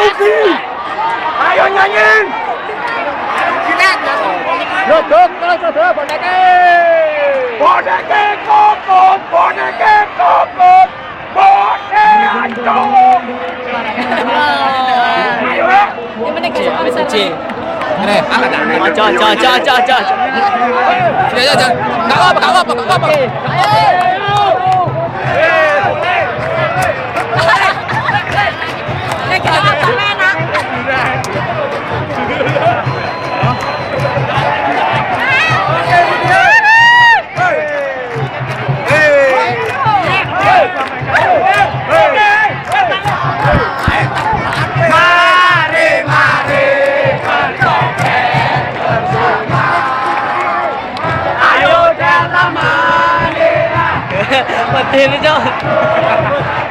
rugi. Ayo nyanyi. Duduk terus duduk boneke. Boneke kokot, boneke kokot, boneke ancol. Ayo. Ini, aja aja aja aja aja. Ya ya ya. Enggak apa enggak apa enggak apa. Mari, पत्थर जाओ